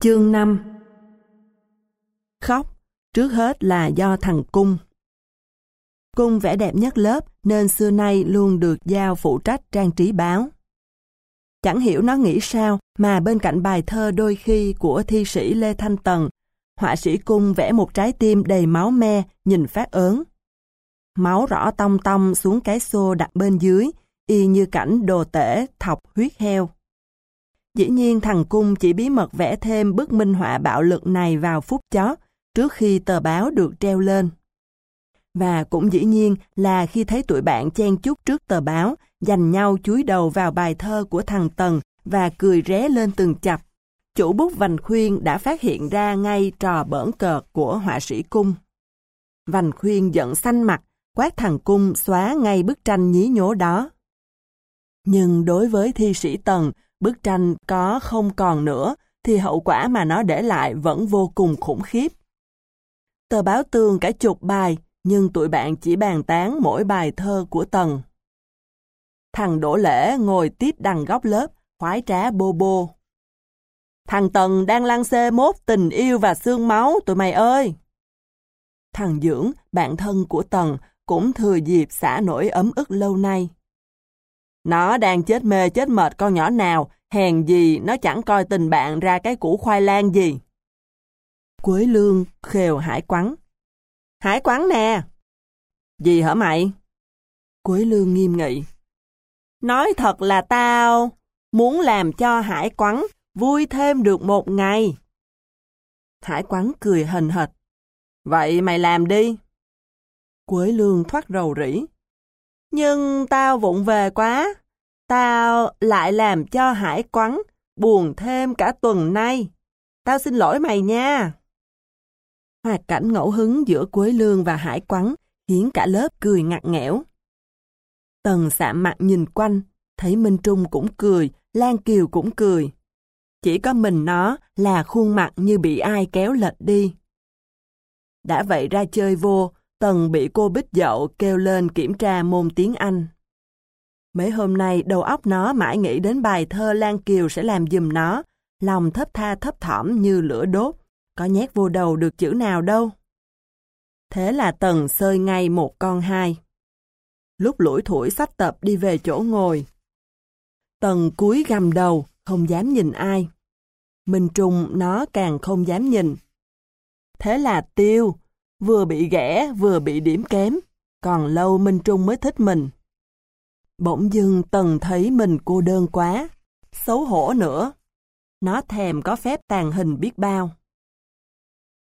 Chương 5 Khóc, trước hết là do thằng Cung. Cung vẽ đẹp nhất lớp nên xưa nay luôn được giao phụ trách trang trí báo. Chẳng hiểu nó nghĩ sao mà bên cạnh bài thơ đôi khi của thi sĩ Lê Thanh Tần, họa sĩ Cung vẽ một trái tim đầy máu me, nhìn phát ớn. Máu rõ tông tông xuống cái xô đặt bên dưới, y như cảnh đồ tể thọc huyết heo. Dĩ nhiên thằng Cung chỉ bí mật vẽ thêm bức minh họa bạo lực này vào phút chót, trước khi tờ báo được treo lên. Và cũng dĩ nhiên là khi thấy tụi bạn chen chúc trước tờ báo, dành nhau chúi đầu vào bài thơ của thằng Tần và cười ré lên từng chập. Chủ bút Vành Khuyên đã phát hiện ra ngay trò bỡn cợt của họa sĩ Cung. Vành Khuyên giận xanh mặt, quát thằng Cung xóa ngay bức tranh nhí nhố đó. Nhưng đối với thi sĩ Tần, bức tranh có không còn nữa, thì hậu quả mà nó để lại vẫn vô cùng khủng khiếp. Tờ báo tường cả chục bài, nhưng tụi bạn chỉ bàn tán mỗi bài thơ của Tần. Thằng Đỗ Lễ ngồi tiếp đằng góc lớp, khoái trá bô bô. Thằng Tần đang lăng xê mốt tình yêu và xương máu tụi mày ơi! Thằng Dưỡng, bạn thân của Tần, cũng thừa dịp xả nổi ấm ức lâu nay. Nó đang chết mê chết mệt con nhỏ nào, hèn gì nó chẳng coi tình bạn ra cái củ khoai lang gì. Quế lương khều hải quắn. Hải quắn nè! Gì hả mày? Quế lương nghiêm nghị. Nói thật là tao muốn làm cho hải quắn vui thêm được một ngày. Hải quắn cười hình hệt. Vậy mày làm đi. Quế lương thoát rầu rĩ. Nhưng tao vụng về quá. Tao lại làm cho hải quắn buồn thêm cả tuần nay. Tao xin lỗi mày nha. Hoạt cảnh ngẫu hứng giữa Quế Lương và Hải Quắn khiến cả lớp cười ngặt nghẽo. Tần sạm mặt nhìn quanh, thấy Minh Trung cũng cười, Lan Kiều cũng cười. Chỉ có mình nó là khuôn mặt như bị ai kéo lệch đi. Đã vậy ra chơi vô, Tần bị cô Bích Dậu kêu lên kiểm tra môn tiếng Anh. Mấy hôm nay đầu óc nó mãi nghĩ đến bài thơ Lan Kiều sẽ làm dùm nó, lòng thấp tha thấp thỏm như lửa đốt, có nhét vô đầu được chữ nào đâu. Thế là Tần sơi ngay một con hai. Lúc lũi thủi sách tập đi về chỗ ngồi. Tần cúi gầm đầu, không dám nhìn ai. Minh Trung nó càng không dám nhìn. Thế là tiêu, vừa bị ghẻ vừa bị điểm kém, còn lâu Minh Trung mới thích mình. Bỗng dưng Tần thấy mình cô đơn quá, xấu hổ nữa. Nó thèm có phép tàn hình biết bao.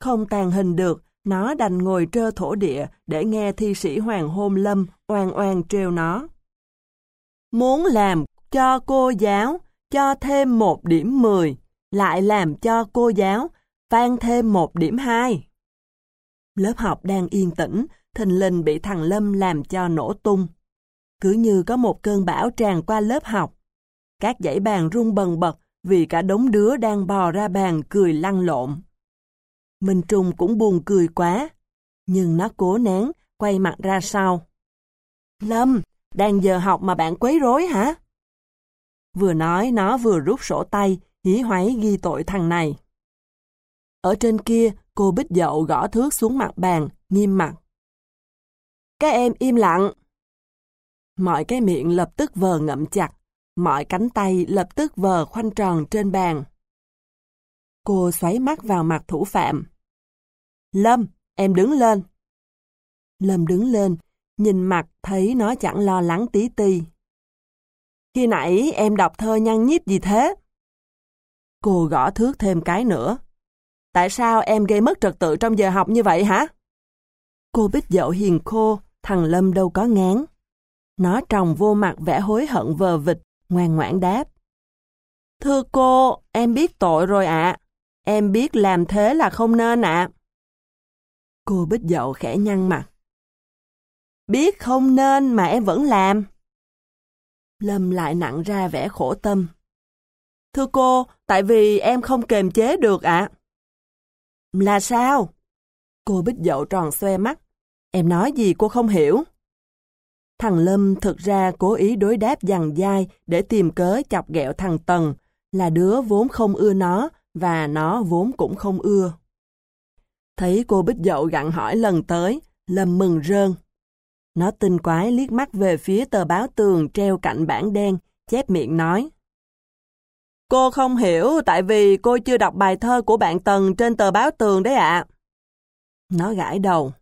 Không tàn hình được, nó đành ngồi trơ thổ địa để nghe thi sĩ Hoàng Hôn Lâm oan oan trêu nó. Muốn làm cho cô giáo cho thêm một điểm 10, lại làm cho cô giáo vang thêm một điểm 2. Lớp học đang yên tĩnh, thình lình bị thằng Lâm làm cho nổ tung. Cứ như có một cơn bão tràn qua lớp học. Các dãy bàn rung bần bật vì cả đống đứa đang bò ra bàn cười lăn lộn. Minh Trung cũng buồn cười quá, nhưng nó cố nén, quay mặt ra sau. Lâm, đang giờ học mà bạn quấy rối hả? Vừa nói nó vừa rút sổ tay, hí hoáy ghi tội thằng này. Ở trên kia, cô Bích Dậu gõ thước xuống mặt bàn, nghiêm mặt. Các em im lặng. Mọi cái miệng lập tức vờ ngậm chặt, mọi cánh tay lập tức vờ khoanh tròn trên bàn. Cô xoáy mắt vào mặt thủ phạm. Lâm, em đứng lên. Lâm đứng lên, nhìn mặt thấy nó chẳng lo lắng tí ti. Khi nãy em đọc thơ nhăn nhít gì thế? Cô gõ thước thêm cái nữa. Tại sao em gây mất trật tự trong giờ học như vậy hả? Cô bích dậu hiền khô, thằng Lâm đâu có ngán. Nó trồng vô mặt vẻ hối hận vờ vịt, ngoan ngoãn đáp. Thưa cô, em biết tội rồi ạ. Em biết làm thế là không nên ạ. Cô bích dậu khẽ nhăn mặt. Biết không nên mà em vẫn làm. Lâm lại nặng ra vẻ khổ tâm. Thưa cô, tại vì em không kềm chế được ạ. Là sao? Cô bích dậu tròn xoe mắt. Em nói gì cô không hiểu? Thằng Lâm thực ra cố ý đối đáp dằn dai để tìm cớ chọc ghẹo thằng Tần, là đứa vốn không ưa nó và nó vốn cũng không ưa. Thấy cô Bích Dậu gặn hỏi lần tới, Lâm mừng rơn. Nó tinh quái liếc mắt về phía tờ báo tường treo cạnh bảng đen, chép miệng nói. Cô không hiểu tại vì cô chưa đọc bài thơ của bạn Tần trên tờ báo tường đấy ạ. Nó gãi đầu.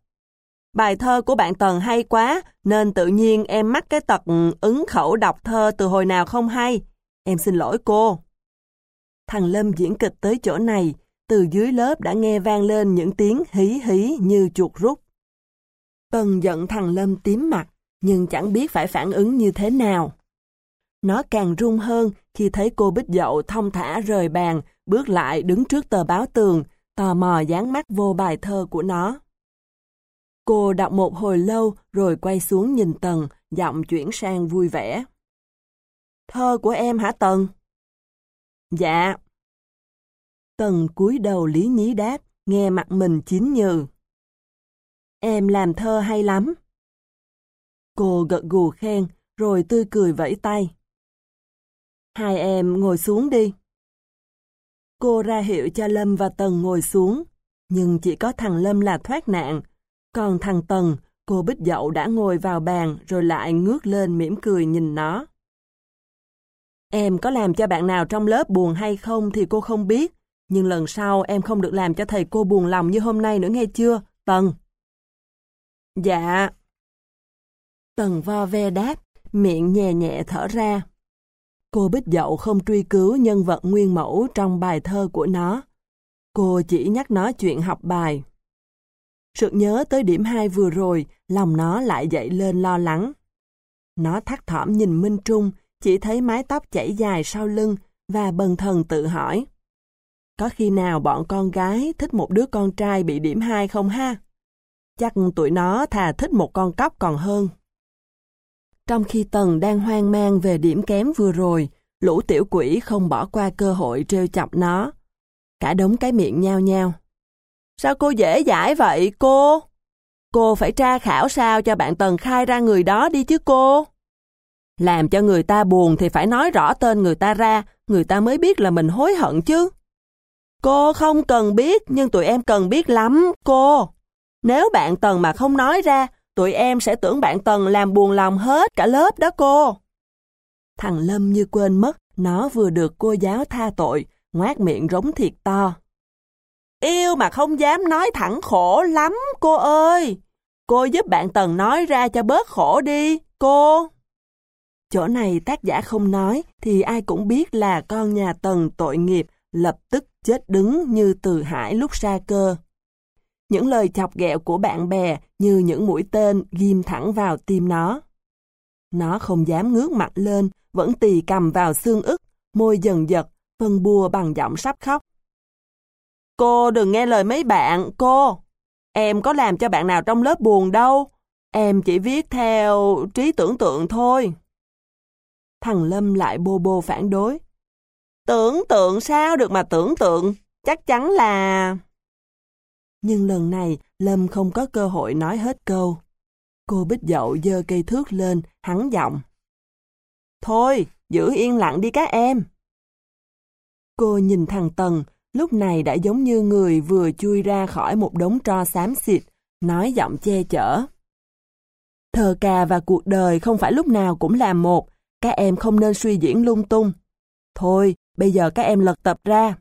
Bài thơ của bạn Tần hay quá, nên tự nhiên em mắc cái tật ứng khẩu đọc thơ từ hồi nào không hay. Em xin lỗi cô. Thằng Lâm diễn kịch tới chỗ này, từ dưới lớp đã nghe vang lên những tiếng hí hí như chuột rút. Tần giận thằng Lâm tím mặt, nhưng chẳng biết phải phản ứng như thế nào. Nó càng run hơn khi thấy cô Bích Dậu thông thả rời bàn, bước lại đứng trước tờ báo tường, tò mò dán mắt vô bài thơ của nó. Cô đọc một hồi lâu rồi quay xuống nhìn Tần, giọng chuyển sang vui vẻ. Thơ của em hả Tần? Dạ. Tần cúi đầu lý nhí đáp, nghe mặt mình chín nhừ. Em làm thơ hay lắm. Cô gật gù khen, rồi tươi cười vẫy tay. Hai em ngồi xuống đi. Cô ra hiệu cho Lâm và Tần ngồi xuống, nhưng chỉ có thằng Lâm là thoát nạn. Còn thằng Tần, cô Bích Dậu đã ngồi vào bàn rồi lại ngước lên mỉm cười nhìn nó. Em có làm cho bạn nào trong lớp buồn hay không thì cô không biết, nhưng lần sau em không được làm cho thầy cô buồn lòng như hôm nay nữa nghe chưa, Tần? Dạ. Tần vo ve đáp, miệng nhẹ nhẹ thở ra. Cô Bích Dậu không truy cứu nhân vật nguyên mẫu trong bài thơ của nó. Cô chỉ nhắc nó chuyện học bài. Sự nhớ tới điểm 2 vừa rồi, lòng nó lại dậy lên lo lắng. Nó thắt thỏm nhìn Minh Trung, chỉ thấy mái tóc chảy dài sau lưng và bần thần tự hỏi. Có khi nào bọn con gái thích một đứa con trai bị điểm 2 không ha? Chắc tụi nó thà thích một con cóc còn hơn. Trong khi Tần đang hoang mang về điểm kém vừa rồi, lũ tiểu quỷ không bỏ qua cơ hội trêu chọc nó. Cả đống cái miệng nhao nhao. Sao cô dễ dãi vậy cô? Cô phải tra khảo sao cho bạn Tần khai ra người đó đi chứ cô. Làm cho người ta buồn thì phải nói rõ tên người ta ra, người ta mới biết là mình hối hận chứ. Cô không cần biết, nhưng tụi em cần biết lắm, cô. Nếu bạn Tần mà không nói ra, tụi em sẽ tưởng bạn Tần làm buồn lòng hết cả lớp đó cô. Thằng Lâm như quên mất, nó vừa được cô giáo tha tội, ngoát miệng rống thiệt to. Yêu mà không dám nói thẳng khổ lắm, cô ơi. Cô giúp bạn Tần nói ra cho bớt khổ đi, cô. Chỗ này tác giả không nói thì ai cũng biết là con nhà Tần tội nghiệp lập tức chết đứng như từ hải lúc ra cơ. Những lời chọc ghẹo của bạn bè như những mũi tên ghim thẳng vào tim nó. Nó không dám ngước mặt lên, vẫn tì cầm vào xương ức, môi dần giật, phân bua bằng giọng sắp khóc. Cô đừng nghe lời mấy bạn, cô. Em có làm cho bạn nào trong lớp buồn đâu. Em chỉ viết theo trí tưởng tượng thôi. Thằng Lâm lại bô bô phản đối. Tưởng tượng sao được mà tưởng tượng, chắc chắn là... Nhưng lần này, Lâm không có cơ hội nói hết câu. Cô Bích Dậu dơ cây thước lên, hắn giọng. Thôi, giữ yên lặng đi các em. Cô nhìn thằng Tần, lúc này đã giống như người vừa chui ra khỏi một đống tro xám xịt, nói giọng che chở. Thờ cà và cuộc đời không phải lúc nào cũng là một, các em không nên suy diễn lung tung. Thôi, bây giờ các em lật tập ra.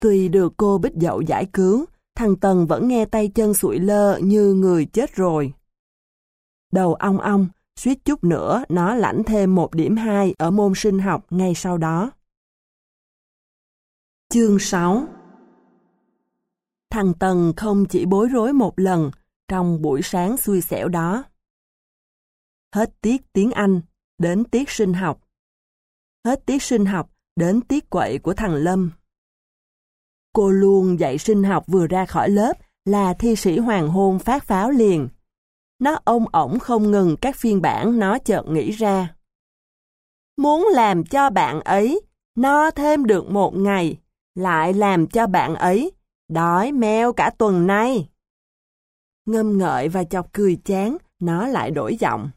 Tuy được cô Bích Dậu giải cứu, thằng Tần vẫn nghe tay chân sụi lơ như người chết rồi. Đầu ong ong, suýt chút nữa nó lãnh thêm một điểm hai ở môn sinh học ngay sau đó. Chương 6 Thằng Tần không chỉ bối rối một lần trong buổi sáng xui xẻo đó. Hết tiết tiếng Anh, đến tiết sinh học. Hết tiết sinh học, đến tiết quậy của thằng Lâm. Cô luôn dạy sinh học vừa ra khỏi lớp là thi sĩ hoàng hôn phát pháo liền. Nó ông ổng không ngừng các phiên bản nó chợt nghĩ ra. Muốn làm cho bạn ấy no thêm được một ngày, lại làm cho bạn ấy đói meo cả tuần nay. Ngâm ngợi và chọc cười chán, nó lại đổi giọng.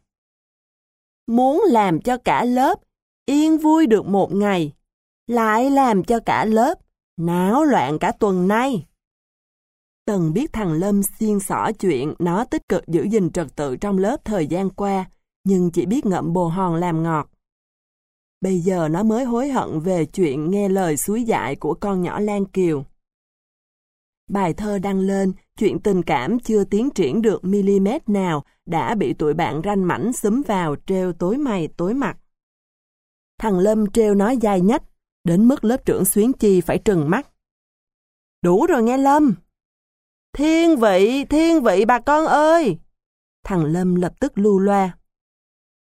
Muốn làm cho cả lớp yên vui được một ngày, lại làm cho cả lớp náo loạn cả tuần nay. Tần biết thằng Lâm xiên xỏ chuyện nó tích cực giữ gìn trật tự trong lớp thời gian qua, nhưng chỉ biết ngậm bồ hòn làm ngọt. Bây giờ nó mới hối hận về chuyện nghe lời suối dại của con nhỏ Lan Kiều. Bài thơ đăng lên, chuyện tình cảm chưa tiến triển được mm nào đã bị tụi bạn ranh mảnh xúm vào treo tối mày tối mặt. Thằng Lâm treo nói dài nhách, đến mức lớp trưởng Xuyến Chi phải trừng mắt. Đủ rồi nghe Lâm. Thiên vị, thiên vị bà con ơi! Thằng Lâm lập tức lưu loa.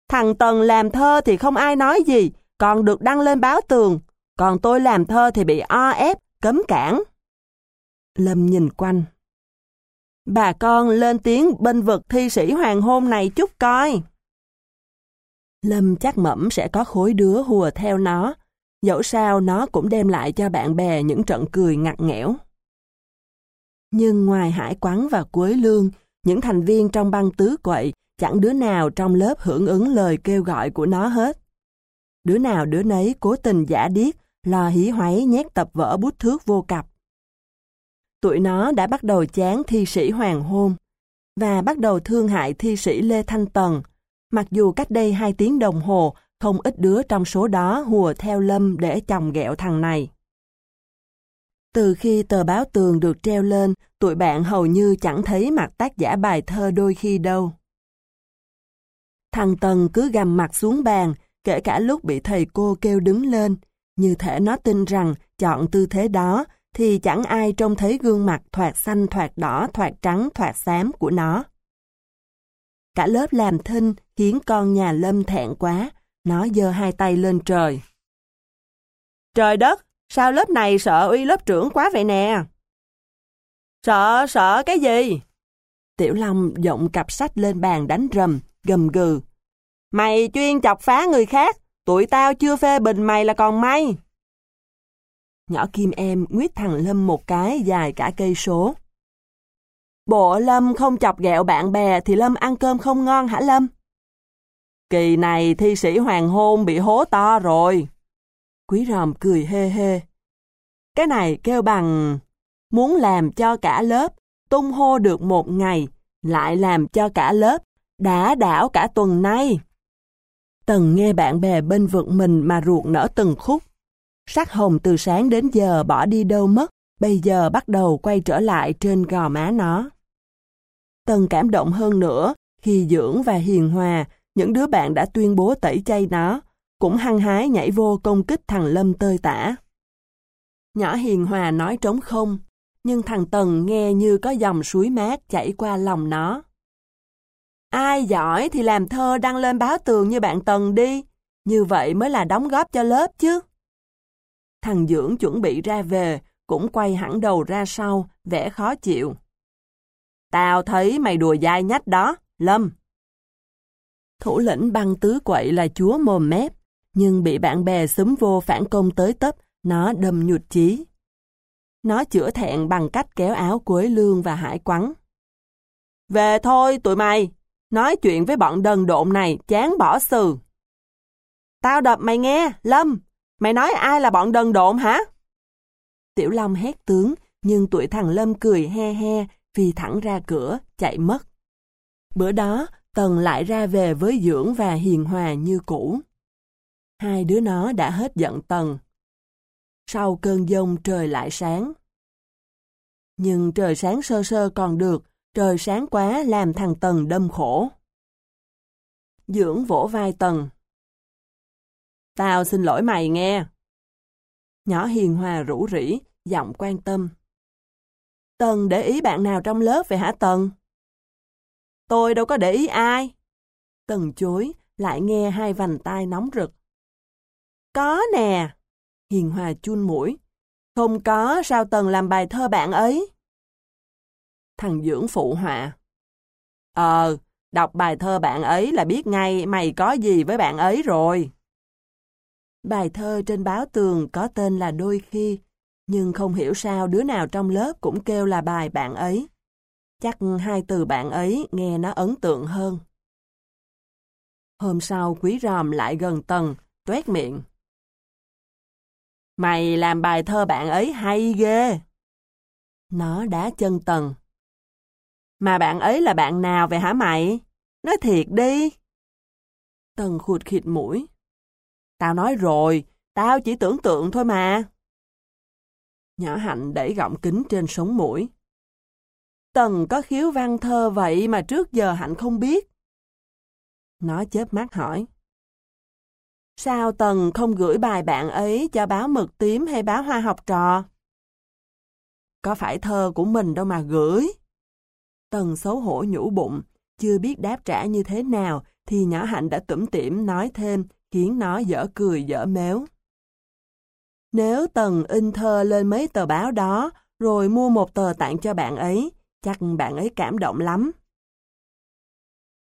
Thằng Tần làm thơ thì không ai nói gì, còn được đăng lên báo tường. Còn tôi làm thơ thì bị o ép, cấm cản. Lâm nhìn quanh. Bà con lên tiếng bên vực thi sĩ hoàng hôn này chút coi. Lâm chắc mẩm sẽ có khối đứa hùa theo nó, dẫu sao nó cũng đem lại cho bạn bè những trận cười ngặt nghẽo. Nhưng ngoài hải quán và cuối lương, những thành viên trong băng tứ quậy chẳng đứa nào trong lớp hưởng ứng lời kêu gọi của nó hết. Đứa nào đứa nấy cố tình giả điếc, lo hí hoáy nhét tập vở bút thước vô cặp. Tụi nó đã bắt đầu chán thi sĩ hoàng hôn và bắt đầu thương hại thi sĩ Lê Thanh Tần, mặc dù cách đây hai tiếng đồng hồ không ít đứa trong số đó hùa theo Lâm để chồng ghẹo thằng này. Từ khi tờ báo tường được treo lên, tụi bạn hầu như chẳng thấy mặt tác giả bài thơ đôi khi đâu. Thằng Tần cứ gầm mặt xuống bàn, kể cả lúc bị thầy cô kêu đứng lên, như thể nó tin rằng chọn tư thế đó thì chẳng ai trông thấy gương mặt thoạt xanh thoạt đỏ thoạt trắng thoạt xám của nó. Cả lớp làm thinh khiến con nhà Lâm thẹn quá, nó giơ hai tay lên trời. Trời đất, sao lớp này sợ uy lớp trưởng quá vậy nè? Sợ, sợ cái gì? Tiểu Long giọng cặp sách lên bàn đánh rầm, gầm gừ. Mày chuyên chọc phá người khác, tụi tao chưa phê bình mày là còn may. Nhỏ Kim em nguyết thằng Lâm một cái dài cả cây số. Bộ Lâm không chọc ghẹo bạn bè thì Lâm ăn cơm không ngon hả Lâm? Kỳ này thi sĩ hoàng hôn bị hố to rồi. Quý ròm cười hê hê. Cái này kêu bằng muốn làm cho cả lớp tung hô được một ngày, lại làm cho cả lớp đã đảo cả tuần nay. Tần nghe bạn bè bên vực mình mà ruột nở từng khúc. Sắc hồng từ sáng đến giờ bỏ đi đâu mất, bây giờ bắt đầu quay trở lại trên gò má nó. Tần cảm động hơn nữa khi Dưỡng và Hiền Hòa, những đứa bạn đã tuyên bố tẩy chay nó, cũng hăng hái nhảy vô công kích thằng Lâm tơi tả. Nhỏ Hiền Hòa nói trống không, nhưng thằng Tần nghe như có dòng suối mát chảy qua lòng nó. Ai giỏi thì làm thơ đăng lên báo tường như bạn Tần đi, như vậy mới là đóng góp cho lớp chứ. Thằng Dưỡng chuẩn bị ra về, cũng quay hẳn đầu ra sau, vẻ khó chịu. Tao thấy mày đùa dai nhách đó, Lâm. Thủ lĩnh băng tứ quậy là chúa mồm mép, nhưng bị bạn bè xúm vô phản công tới tấp, nó đâm nhụt chí. Nó chữa thẹn bằng cách kéo áo cuối lương và hải quắn. Về thôi tụi mày, nói chuyện với bọn đần độn này chán bỏ sừ. Tao đập mày nghe, Lâm, mày nói ai là bọn đần độn hả? Tiểu Long hét tướng, nhưng tuổi thằng Lâm cười he he, phi thẳng ra cửa, chạy mất. Bữa đó, Tần lại ra về với Dưỡng và Hiền Hòa như cũ. Hai đứa nó đã hết giận Tần. Sau cơn giông trời lại sáng. Nhưng trời sáng sơ sơ còn được, trời sáng quá làm thằng Tần đâm khổ. Dưỡng vỗ vai Tần. Tao xin lỗi mày nghe. Nhỏ hiền hòa rủ rỉ, giọng quan tâm. Tần để ý bạn nào trong lớp vậy hả Tần? Tôi đâu có để ý ai. Tần chối, lại nghe hai vành tai nóng rực. Có nè. Hiền Hòa chun mũi. Không có, sao Tần làm bài thơ bạn ấy? Thằng Dưỡng phụ họa. Ờ, đọc bài thơ bạn ấy là biết ngay mày có gì với bạn ấy rồi. Bài thơ trên báo tường có tên là Đôi Khi, nhưng không hiểu sao đứa nào trong lớp cũng kêu là bài bạn ấy. Chắc hai từ bạn ấy nghe nó ấn tượng hơn. Hôm sau quý ròm lại gần tầng, tuét miệng. Mày làm bài thơ bạn ấy hay ghê. Nó đá chân tầng. Mà bạn ấy là bạn nào vậy hả mày? Nói thiệt đi. Tần khụt khịt mũi. Tao nói rồi, tao chỉ tưởng tượng thôi mà. Nhỏ hạnh đẩy gọng kính trên sống mũi. Tần có khiếu văn thơ vậy mà trước giờ hạnh không biết. Nó chớp mắt hỏi. Sao Tần không gửi bài bạn ấy cho báo mực tím hay báo hoa học trò? Có phải thơ của mình đâu mà gửi. Tần xấu hổ nhũ bụng, chưa biết đáp trả như thế nào thì nhỏ hạnh đã tủm tỉm nói thêm khiến nó dở cười dở méo. Nếu Tần in thơ lên mấy tờ báo đó rồi mua một tờ tặng cho bạn ấy, chắc bạn ấy cảm động lắm.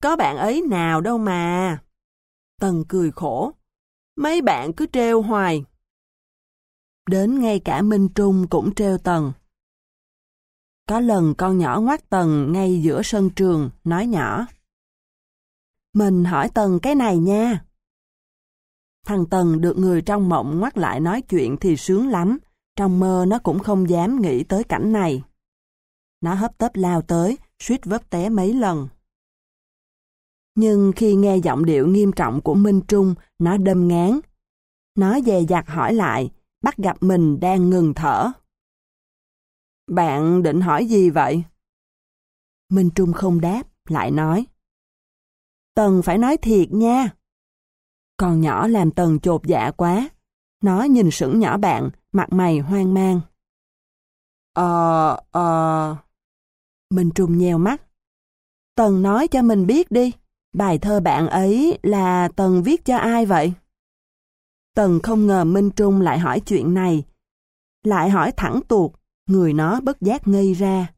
Có bạn ấy nào đâu mà. Tần cười khổ. Mấy bạn cứ treo hoài. Đến ngay cả Minh Trung cũng treo Tần. Có lần con nhỏ ngoắt Tần ngay giữa sân trường, nói nhỏ. Mình hỏi Tần cái này nha. Thằng Tần được người trong mộng ngoắt lại nói chuyện thì sướng lắm, trong mơ nó cũng không dám nghĩ tới cảnh này. Nó hấp tấp lao tới, suýt vấp té mấy lần. Nhưng khi nghe giọng điệu nghiêm trọng của Minh Trung, nó đâm ngán. Nó dè dặt hỏi lại, bắt gặp mình đang ngừng thở. Bạn định hỏi gì vậy? Minh Trung không đáp, lại nói. Tần phải nói thiệt nha. Con nhỏ làm Tần chột dạ quá. Nó nhìn sững nhỏ bạn, mặt mày hoang mang. Ờ, ờ... Mình Trung nheo mắt. Tần nói cho mình biết đi, bài thơ bạn ấy là Tần viết cho ai vậy? Tần không ngờ Minh Trung lại hỏi chuyện này. Lại hỏi thẳng tuột, người nó bất giác ngây ra.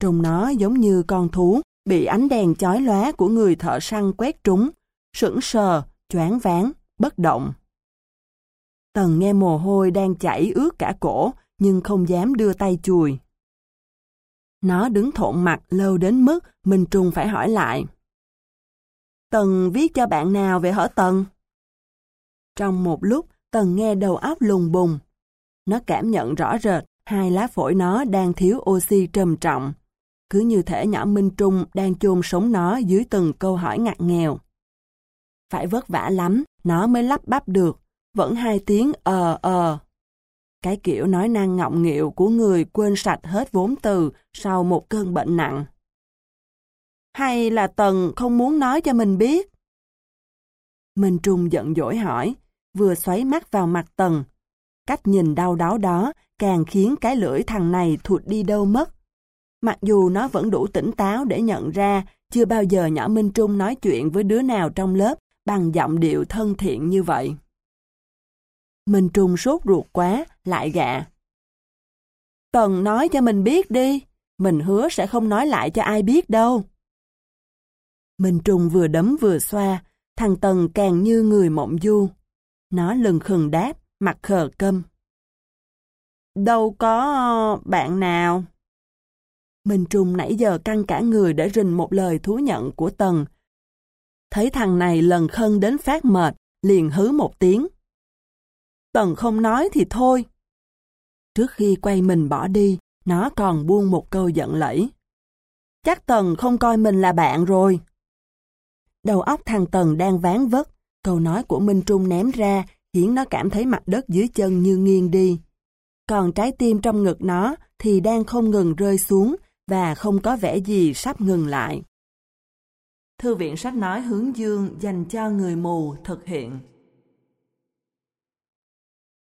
Trông nó giống như con thú bị ánh đèn chói lóa của người thợ săn quét trúng, sững sờ, choáng váng, bất động. Tần nghe mồ hôi đang chảy ướt cả cổ, nhưng không dám đưa tay chùi. Nó đứng thộn mặt lâu đến mức Minh Trung phải hỏi lại. Tần viết cho bạn nào về hở Tần? Trong một lúc, Tần nghe đầu óc lùng bùng. Nó cảm nhận rõ rệt hai lá phổi nó đang thiếu oxy trầm trọng. Cứ như thể nhỏ Minh Trung đang chôn sống nó dưới từng câu hỏi ngặt nghèo. Phải vất vả lắm, nó mới lắp bắp được, vẫn hai tiếng ờ ờ. Cái kiểu nói năng ngọng nghịu của người quên sạch hết vốn từ sau một cơn bệnh nặng. Hay là Tần không muốn nói cho mình biết? Minh Trung giận dỗi hỏi, vừa xoáy mắt vào mặt Tần. Cách nhìn đau đáo đó càng khiến cái lưỡi thằng này thụt đi đâu mất. Mặc dù nó vẫn đủ tỉnh táo để nhận ra chưa bao giờ nhỏ Minh Trung nói chuyện với đứa nào trong lớp bằng giọng điệu thân thiện như vậy. Minh Trung sốt ruột quá, lại gạ. Tần nói cho mình biết đi, mình hứa sẽ không nói lại cho ai biết đâu. Minh Trung vừa đấm vừa xoa, thằng Tần càng như người mộng du. Nó lừng khừng đáp, mặt khờ câm. Đâu có bạn nào. Minh Trung nãy giờ căng cả người để rình một lời thú nhận của Tần. Thấy thằng này lần khân đến phát mệt, liền hứ một tiếng. Tần không nói thì thôi. Trước khi quay mình bỏ đi, nó còn buông một câu giận lẫy. Chắc Tần không coi mình là bạn rồi. Đầu óc thằng Tần đang ván vất, câu nói của Minh Trung ném ra khiến nó cảm thấy mặt đất dưới chân như nghiêng đi. Còn trái tim trong ngực nó thì đang không ngừng rơi xuống và không có vẻ gì sắp ngừng lại. Thư viện sách nói hướng dương dành cho người mù thực hiện